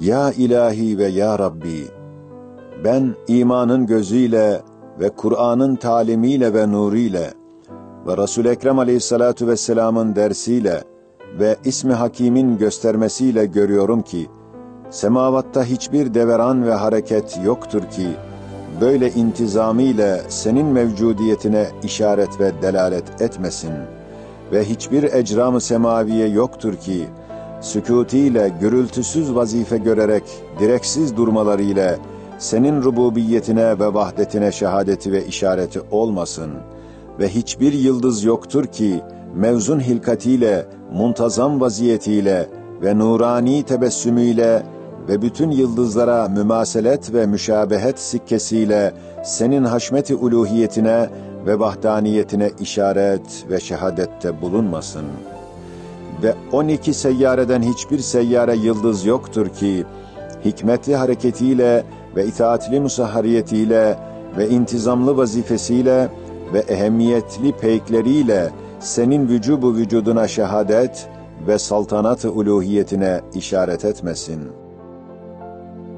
Ya ilahi ve ya Rabbi, ben imanın gözüyle ve Kur'an'ın talimiyle ve nuriyle ve Resul Ekrem Aleyhissalatu vesselam'ın dersiyle ve İsmi Hakim'in göstermesiyle görüyorum ki semavatta hiçbir deveran ve hareket yoktur ki böyle intizamiyle senin mevcudiyetine işaret ve delalet etmesin ve hiçbir ecram-ı semaviye yoktur ki sükutiyle gürültüsüz vazife görerek direksiz durmalarıyla senin rububiyetine ve vahdetine şehadeti ve işareti olmasın ve hiçbir yıldız yoktur ki mevzun hilkatiyle, muntazam vaziyetiyle ve nurani tebessümüyle ve bütün yıldızlara mümaselet ve müşabehet sikkesiyle senin haşmeti uluhiyetine ve vahdaniyetine işaret ve şehadette bulunmasın. Ve 12 seyyareden hiçbir seyyare yıldız yoktur ki, hikmetli hareketiyle ve itaatli musahhariyetiyle ve intizamlı vazifesiyle ve ehemmiyetli peykleriyle senin vücubu vücuduna şehadet ve saltanat-ı uluhiyetine işaret etmesin.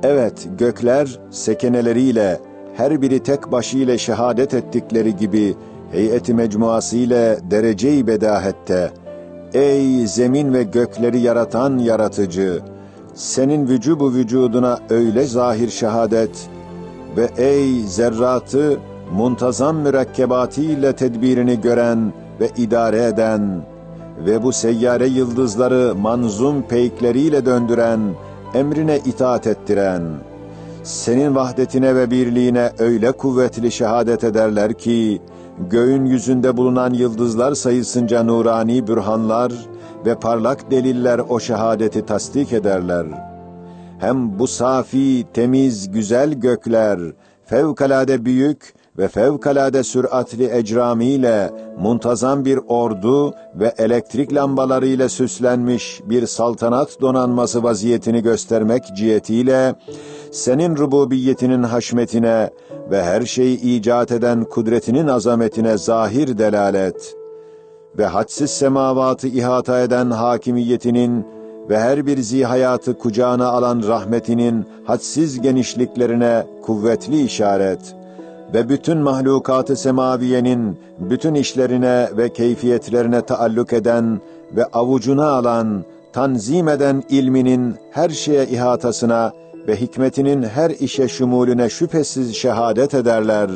Evet, gökler sekeneleriyle her biri tek başıyla şehadet ettikleri gibi heyeti mecmuası ile derece-i bedahette Ey zemin ve gökleri yaratan yaratıcı! Senin vücubu vücuduna öyle zahir şehadet ve ey zerratı muntazam mürekkebatiyle tedbirini gören ve idare eden ve bu seyyare yıldızları manzum peykleriyle döndüren, emrine itaat ettiren, senin vahdetine ve birliğine öyle kuvvetli şehadet ederler ki, göğün yüzünde bulunan yıldızlar sayısınca nurani bürhanlar ve parlak deliller o şehadeti tasdik ederler. Hem bu safi, temiz, güzel gökler, fevkalade büyük ve fevkalade süratli ecramiyle muntazam bir ordu ve elektrik lambalarıyla süslenmiş bir saltanat donanması vaziyetini göstermek cihetiyle senin rububiyetinin haşmetine ve her şeyi icat eden kudretinin azametine zahir delalet ve hadsiz semavatı ihata eden hakimiyetinin ve her bir zihayatı kucağına alan rahmetinin hadsiz genişliklerine kuvvetli işaret ve bütün mahlukatı semaviyenin bütün işlerine ve keyfiyetlerine taalluk eden ve avucuna alan, tanzim eden ilminin her şeye ihatasına ve hikmetinin her işe şumulüne şüphesiz şehadet ederler.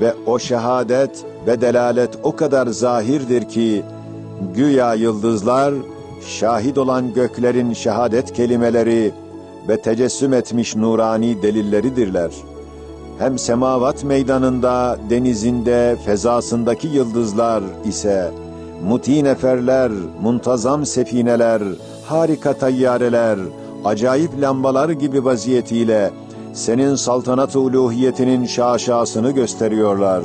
Ve o şehadet ve delalet o kadar zahirdir ki, güya yıldızlar, şahit olan göklerin şehadet kelimeleri ve tecessüm etmiş nurani delilleridirler. Hem semavat meydanında, denizinde, fezasındaki yıldızlar ise, muti neferler, muntazam sefineler, harika tayyareler, acayip lambalar gibi vaziyetiyle senin saltanat-ı uluhiyetinin şaşasını gösteriyorlar.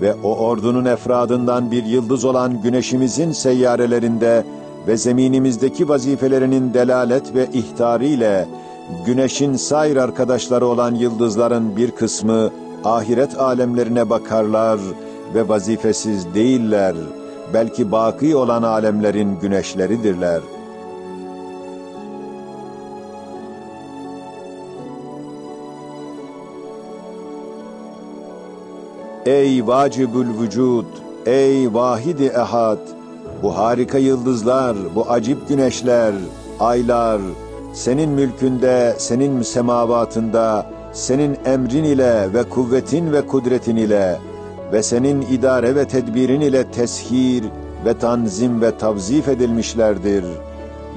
Ve o ordunun efradından bir yıldız olan güneşimizin seyyarelerinde ve zeminimizdeki vazifelerinin delalet ve ihtariyle güneşin sair arkadaşları olan yıldızların bir kısmı ahiret alemlerine bakarlar ve vazifesiz değiller, belki baki olan alemlerin güneşleridirler.'' Ey vacibül vücud, ey vahidi ehad, bu harika yıldızlar, bu acip güneşler, aylar, senin mülkünde, senin semavatında, senin emrin ile ve kuvvetin ve kudretin ile ve senin idare ve tedbirin ile teshir ve tanzim ve tavzif edilmişlerdir.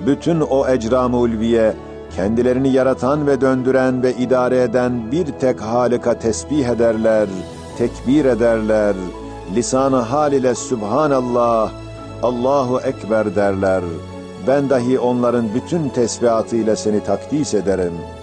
Bütün o ecram-ı ulviye, kendilerini yaratan ve döndüren ve idare eden bir tek Halika tesbih ederler.'' tekbir ederler, lisan-ı hal ile Sübhanallah, Allahu Ekber derler. Ben dahi onların bütün tesbihatıyla seni takdis ederim.''